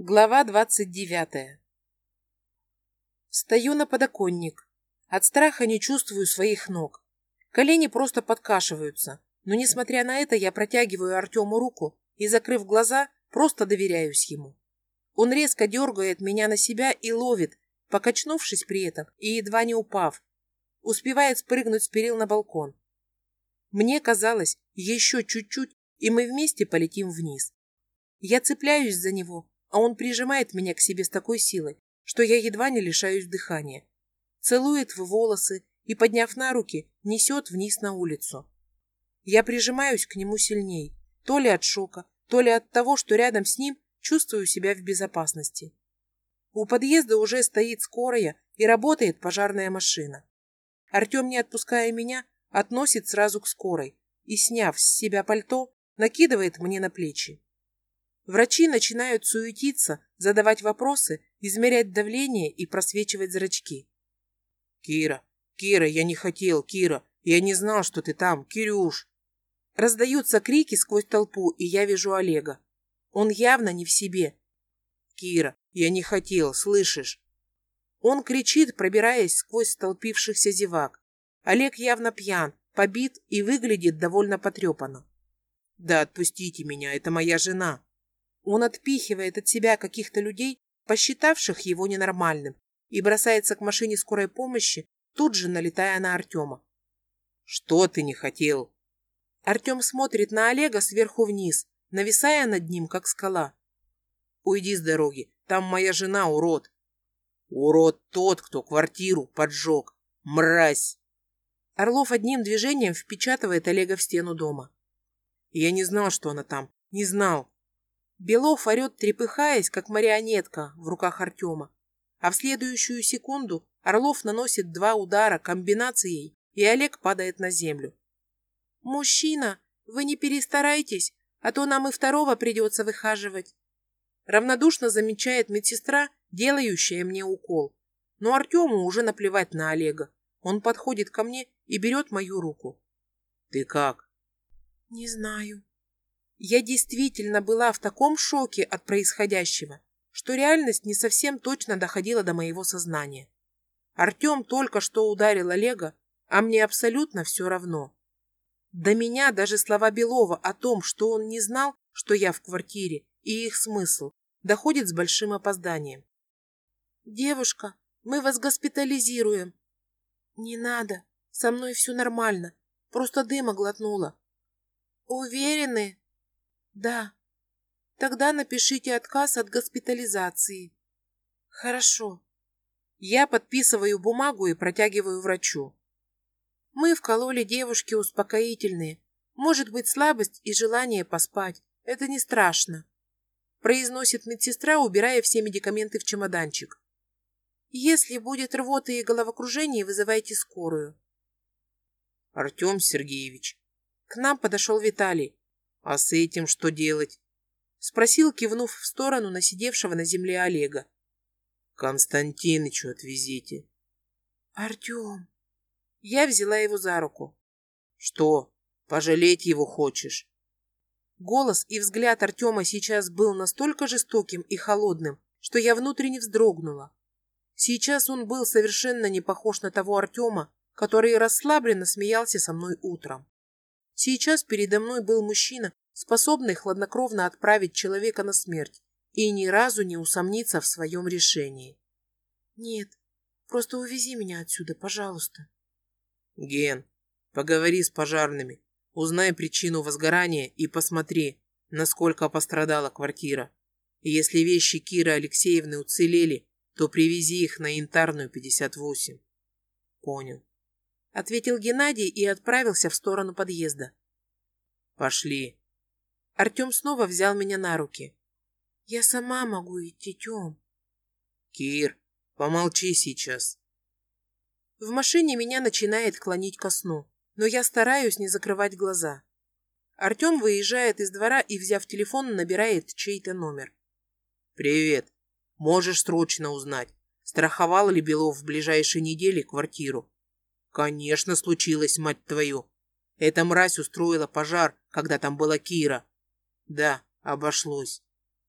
Глава двадцать девятая. Стою на подоконник. От страха не чувствую своих ног. Колени просто подкашиваются, но, несмотря на это, я протягиваю Артему руку и, закрыв глаза, просто доверяюсь ему. Он резко дергает меня на себя и ловит, покачнувшись при этом и едва не упав. Успевает спрыгнуть с перил на балкон. Мне казалось, еще чуть-чуть, и мы вместе полетим вниз. Я цепляюсь за него, а он прижимает меня к себе с такой силой, что я едва не лишаюсь дыхания. Целует в волосы и, подняв на руки, несет вниз на улицу. Я прижимаюсь к нему сильней, то ли от шока, то ли от того, что рядом с ним чувствую себя в безопасности. У подъезда уже стоит скорая и работает пожарная машина. Артем, не отпуская меня, относит сразу к скорой и, сняв с себя пальто, накидывает мне на плечи. Врачи начинают суетиться, задавать вопросы, измерять давление и просвечивать зрачки. «Кира, Кира, я не хотел, Кира, я не знал, что ты там, Кирюш!» Раздаются крики сквозь толпу, и я вижу Олега. Он явно не в себе. «Кира, я не хотел, слышишь?» Он кричит, пробираясь сквозь столпившихся зевак. Олег явно пьян, побит и выглядит довольно потрепанно. «Да отпустите меня, это моя жена!» Он отпихивает от себя каких-то людей, посчитавших его ненормальным, и бросается к машине скорой помощи, тут же налетая на Артема. «Что ты не хотел?» Артем смотрит на Олега сверху вниз, нависая над ним, как скала. «Уйди с дороги, там моя жена, урод!» «Урод тот, кто квартиру поджег! Мразь!» Орлов одним движением впечатывает Олега в стену дома. «Я не знал, что она там. Не знал. Белов орет, трепыхаясь, как марионетка в руках Артема. А в следующую секунду Орлов наносит два удара комбинацией, и Олег падает на землю. «Мужчина, вы не перестарайтесь, а то нам и второго придется выхаживать». Равнодушно замечает медсестра, делающая мне укол. Но Артему уже наплевать на Олега. Он подходит ко мне и берет мою руку. «Ты как?» «Не знаю», я действительно была в таком шоке от происходящего, что реальность не совсем точно доходила до моего сознания. Артем только что ударил Олега, а мне абсолютно все равно. До меня даже слова Белова о том, что он не знал, что я в квартире, и их смысл, доходит с большим опозданием. «Девушка, мы вас госпитализируем». «Не надо, со мной все нормально, просто дыма глотнула». «Уверены?» Да. Тогда напишите отказ от госпитализации. Хорошо. Я подписываю бумагу и протягиваю врачу. Мы вкололи девушке успокоительные. Может быть слабость и желание поспать. Это не страшно. Произносит медсестра, убирая все медикаменты в чемоданчик. Если будет рвота и головокружение, вызывайте скорую. Артем Сергеевич. К нам подошел Виталий. «А с этим что делать?» Спросил, кивнув в сторону на сидевшего на земле Олега. «Константинычу отвезите». «Артем...» Я взяла его за руку. «Что, пожалеть его хочешь?» Голос и взгляд Артема сейчас был настолько жестоким и холодным, что я внутренне вздрогнула. Сейчас он был совершенно не похож на того Артема, который расслабленно смеялся со мной утром. Сейчас передо мной был мужчина, способный хладнокровно отправить человека на смерть и ни разу не усомниться в своем решении. Нет, просто увези меня отсюда, пожалуйста. Ген, поговори с пожарными, узнай причину возгорания и посмотри, насколько пострадала квартира. И если вещи Киры Алексеевны уцелели, то привези их на Янтарную, 58. Понял ответил Геннадий и отправился в сторону подъезда. Пошли. Артем снова взял меня на руки. Я сама могу идти, Тем. Кир, помолчи сейчас. В машине меня начинает клонить ко сну, но я стараюсь не закрывать глаза. Артем выезжает из двора и, взяв телефон, набирает чей-то номер. «Привет. Можешь срочно узнать, страховал ли Белов в ближайшие недели квартиру?» Конечно, случилось, мать твою. Эта мразь устроила пожар, когда там была Кира. Да, обошлось.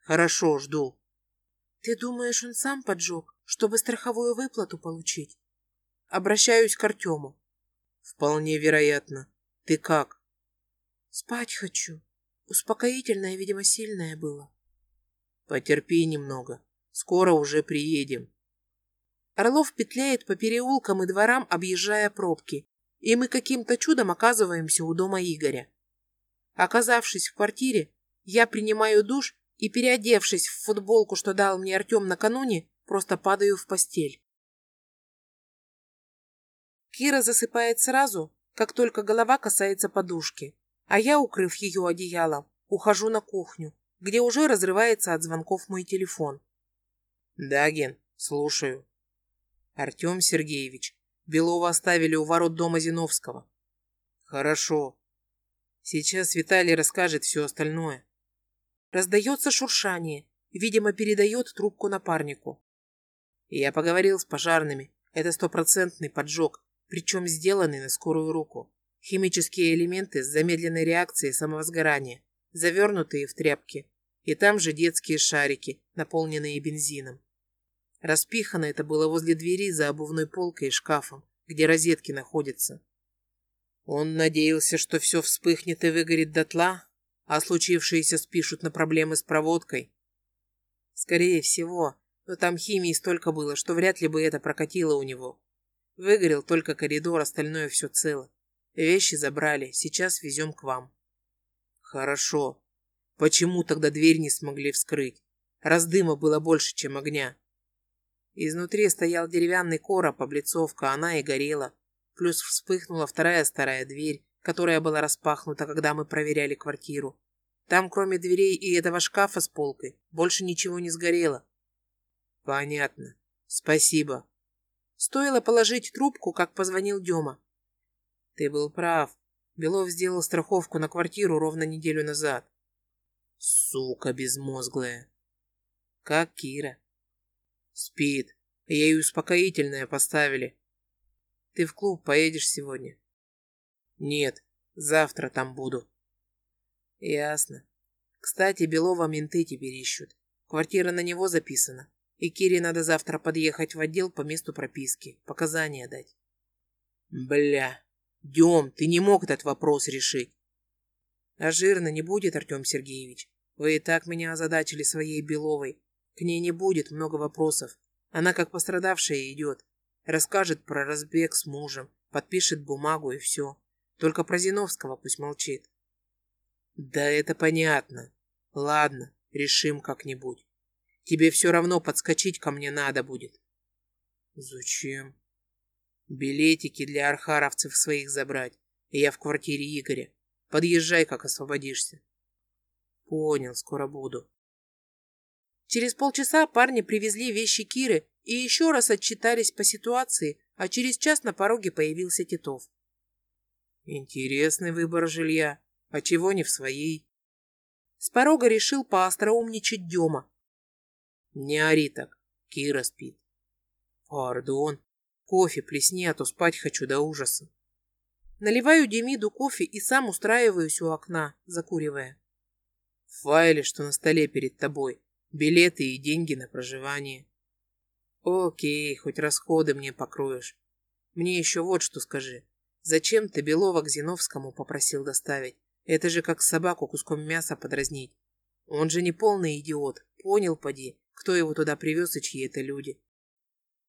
Хорошо, жду. Ты думаешь, он сам поджег, чтобы страховую выплату получить? Обращаюсь к Артему. Вполне вероятно. Ты как? Спать хочу. Успокоительное, видимо, сильное было. Потерпи немного. Скоро уже приедем. Орлов петляет по переулкам и дворам, объезжая пробки, и мы каким-то чудом оказываемся у дома Игоря. Оказавшись в квартире, я принимаю душ и, переодевшись в футболку, что дал мне Артем накануне, просто падаю в постель. Кира засыпает сразу, как только голова касается подушки, а я, укрыв ее одеялом, ухожу на кухню, где уже разрывается от звонков мой телефон. Да, Ген, слушаю. Артем Сергеевич, Белова оставили у ворот дома Зиновского. Хорошо. Сейчас Виталий расскажет все остальное. Раздается шуршание. Видимо, передает трубку напарнику. Я поговорил с пожарными. Это стопроцентный поджог, причем сделанный на скорую руку. Химические элементы с замедленной реакцией самовозгорания, завернутые в тряпки. И там же детские шарики, наполненные бензином. Распихано это было возле двери за обувной полкой и шкафом, где розетки находятся. Он надеялся, что все вспыхнет и выгорит дотла, а случившееся спишут на проблемы с проводкой. Скорее всего, но там химии столько было, что вряд ли бы это прокатило у него. Выгорел только коридор, остальное все цело. Вещи забрали, сейчас везем к вам. Хорошо. Почему тогда дверь не смогли вскрыть? Раз дыма было больше, чем огня. Изнутри стоял деревянный короб, облицовка, она и горела. Плюс вспыхнула вторая старая дверь, которая была распахнута, когда мы проверяли квартиру. Там, кроме дверей и этого шкафа с полкой, больше ничего не сгорело. Понятно. Спасибо. Стоило положить трубку, как позвонил Дема. Ты был прав. Белов сделал страховку на квартиру ровно неделю назад. Сука безмозглая. Как Кира? Спит. Ей успокоительное поставили. Ты в клуб поедешь сегодня? Нет, завтра там буду. Ясно. Кстати, Белова менты теперь ищут. Квартира на него записана. И Кире надо завтра подъехать в отдел по месту прописки, показания дать. Бля, Дем, ты не мог этот вопрос решить. А жирно не будет, Артем Сергеевич. Вы и так меня озадачили своей Беловой. К ней не будет много вопросов. Она как пострадавшая идет. Расскажет про разбег с мужем, подпишет бумагу и все. Только про Зиновского пусть молчит. Да это понятно. Ладно, решим как-нибудь. Тебе все равно подскочить ко мне надо будет. Зачем? Билетики для архаровцев своих забрать. Я в квартире Игоря. Подъезжай, как освободишься. Понял, скоро буду. Через полчаса парни привезли вещи Киры и еще раз отчитались по ситуации, а через час на пороге появился Титов. Интересный выбор жилья. А чего не в своей? С порога решил поостроумничать Дема. Не ори так. Кира спит. Пардон. Кофе плесни, а то спать хочу до ужаса. Наливаю Демиду кофе и сам устраиваюсь у окна, закуривая. В файле, что на столе перед тобой, билеты и деньги на проживание. Окей, хоть расходы мне покроешь. Мне еще вот что скажи. Зачем ты Белова к Зиновскому попросил доставить? Это же как собаку куском мяса подразнить. Он же не полный идиот. Понял, поди, кто его туда привез и чьи это люди?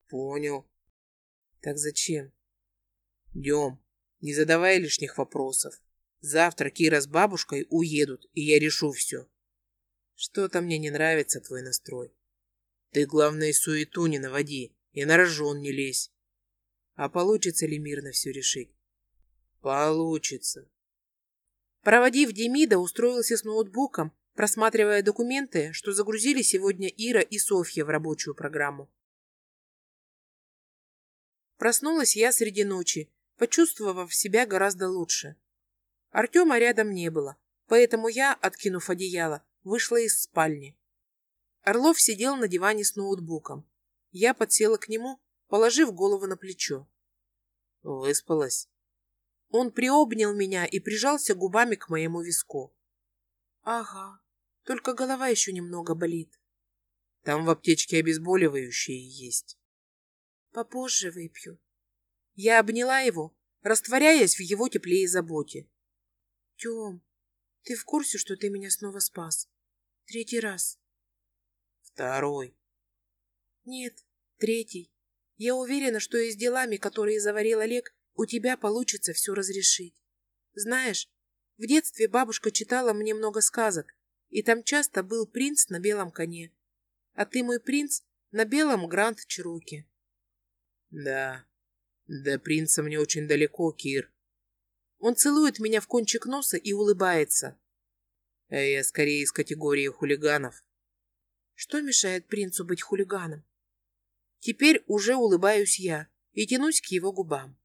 Понял. Так зачем? Дем, не задавай лишних вопросов. Завтра Кира с бабушкой уедут, и я решу все. Что-то мне не нравится твой настрой. Ты, главное, суету не наводи и на рожон не лезь. А получится ли мирно все решить? Получится. Проводив Демида, устроился с ноутбуком, просматривая документы, что загрузили сегодня Ира и Софья в рабочую программу. Проснулась я среди ночи, почувствовав себя гораздо лучше. Артема рядом не было, поэтому я, откинув одеяло, вышла из спальни. Орлов сидел на диване с ноутбуком. Я подсела к нему, положив голову на плечо. Выспалась? Он приобнял меня и прижался губами к моему виску. Ага, только голова еще немного болит. Там в аптечке обезболивающие есть. Попозже выпью. Я обняла его, растворяясь в его тепле и заботе. Тем, ты в курсе, что ты меня снова спас? Третий раз. Второй. Нет, третий. Я уверена, что и с делами, которые заварил Олег, у тебя получится все разрешить. Знаешь, в детстве бабушка читала мне много сказок, и там часто был принц на белом коне. А ты мой принц на белом Гранд Чироки. Да, до принца мне очень далеко, Кир. Он целует меня в кончик носа и улыбается. А я скорее из категории хулиганов. Что мешает принцу быть хулиганом? Теперь уже улыбаюсь я и тянусь к его губам.